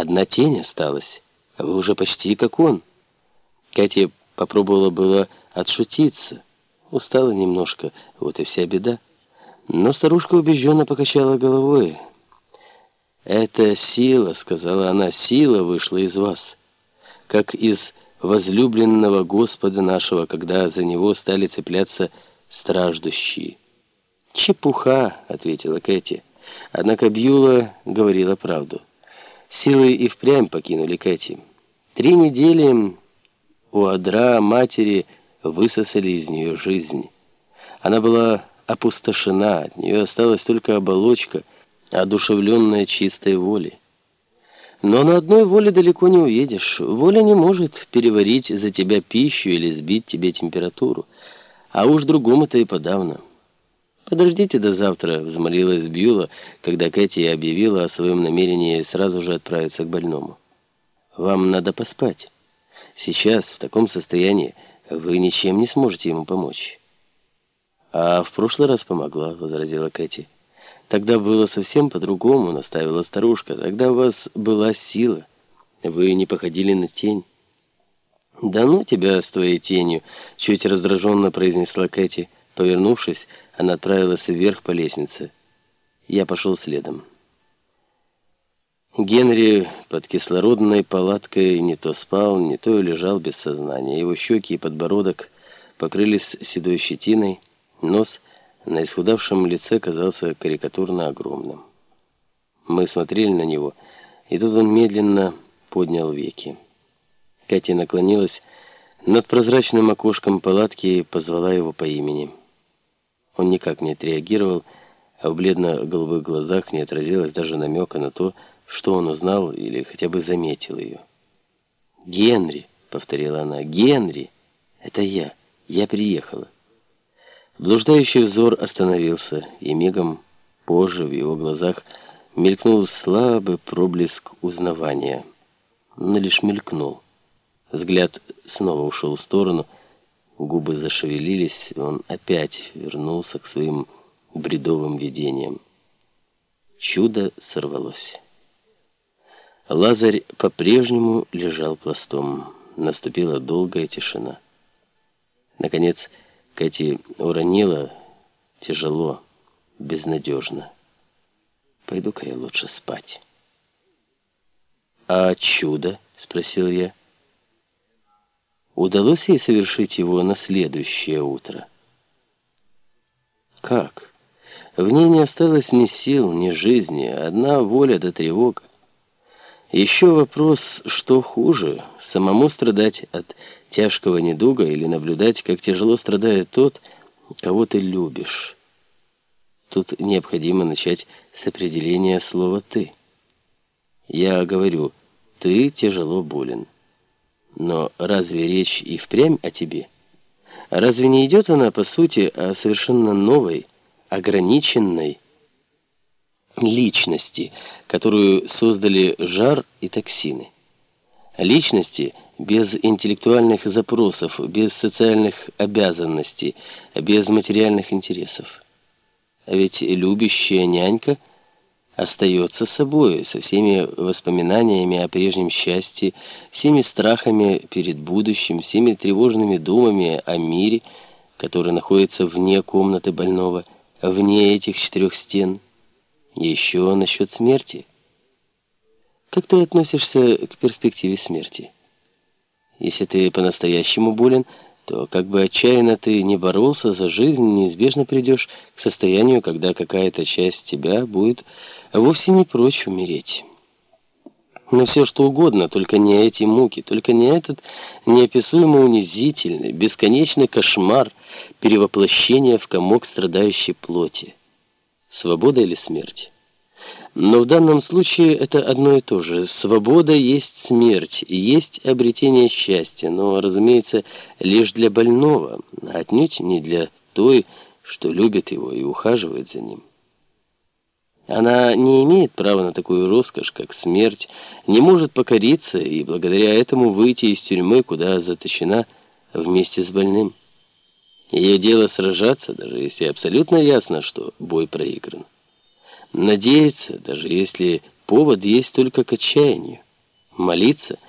Одна тень осталась, а вы уже почти как он. Катя попробовала было отшутиться. Устала немножко, вот и вся беда. Но старушка убежденно покачала головой. «Это сила», — сказала она, — «сила вышла из вас, как из возлюбленного Господа нашего, когда за него стали цепляться страждущие». «Чепуха», — ответила Кэти. Однако Бьюла говорила правду. Силы и впрямь покинули Кэти. Три недели у адра матери высосали из нее жизнь. Она была опустошена, от нее осталась только оболочка, одушевленная чистой волей. Но на одной воле далеко не уедешь. Воля не может переварить за тебя пищу или сбить тебе температуру. А уж другому-то и подавно. «Подождите до завтра», — взмолилась Бьюла, когда Кэти объявила о своем намерении сразу же отправиться к больному. «Вам надо поспать. Сейчас, в таком состоянии, вы ничем не сможете ему помочь». «А в прошлый раз помогла», — возразила Кэти. «Тогда было совсем по-другому», — наставила старушка. «Тогда у вас была сила. Вы не походили на тень». «Да ну тебя с твоей тенью», — чуть раздраженно произнесла Кэти. Повернувшись, она отправилась вверх по лестнице. Я пошел следом. Генри под кислородной палаткой не то спал, не то лежал без сознания. Его щеки и подбородок покрылись седой щетиной, нос на исхудавшем лице казался карикатурно огромным. Мы смотрели на него, и тут он медленно поднял веки. Катя наклонилась над прозрачным окошком палатки и позвала его по имени. Он никак не отреагировал, а в бледно-голубых глазах не отразилось даже намека на то, что он узнал или хотя бы заметил ее. «Генри!» — повторила она. «Генри! Это я! Я приехала!» Блуждающий взор остановился, и мигом позже в его глазах мелькнул слабый проблеск узнавания. Но лишь мелькнул. Взгляд снова ушел в сторону — Губы зашевелились, он опять вернулся к своим бредовым видениям. Чудо сорвалось. Лазарь по-прежнему лежал пластом. Наступила долгая тишина. Наконец, Кэти уронила тяжело, безнадежно. «Пойду-ка я лучше спать». «А чудо?» — спросил я. Удалось ей совершить его на следующее утро? Как? В ней не осталось ни сил, ни жизни, одна воля до тревога. Еще вопрос, что хуже, самому страдать от тяжкого недуга или наблюдать, как тяжело страдает тот, кого ты любишь. Тут необходимо начать с определения слова «ты». Я говорю «ты тяжело болен». Но разве речь и впрямь о тебе? Разве не идет она, по сути, о совершенно новой, ограниченной личности, которую создали жар и токсины? Личности без интеллектуальных запросов, без социальных обязанностей, без материальных интересов. А ведь любящая нянька – остается собой, со всеми воспоминаниями о прежнем счастье, всеми страхами перед будущим, всеми тревожными думами о мире, который находится вне комнаты больного, вне этих четырех стен. Еще насчет смерти. Как ты относишься к перспективе смерти? Если ты по-настоящему болен, то как бы отчаянно ты не боролся за жизнь, неизбежно придешь к состоянию, когда какая-то часть тебя будет вовсе не прочь умереть. Но все что угодно, только не эти муки, только не этот неописуемо унизительный, бесконечный кошмар перевоплощения в комок страдающей плоти. Свобода или смерть? Но в данном случае это одно и то же. Свобода есть смерть, есть обретение счастья, но, разумеется, лишь для больного, а отнюдь не для той, что любит его и ухаживает за ним. Она не имеет права на такую роскошь, как смерть, не может покориться и благодаря этому выйти из тюрьмы, куда заточена вместе с больным. Ее дело сражаться, даже если абсолютно ясно, что бой проигран. Надеяться, даже если повод есть только к отчаянию. молиться –